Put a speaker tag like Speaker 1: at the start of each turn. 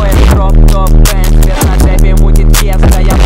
Speaker 1: пояс, кроп, топ, бэнд Свет на джебе мутит кепка, я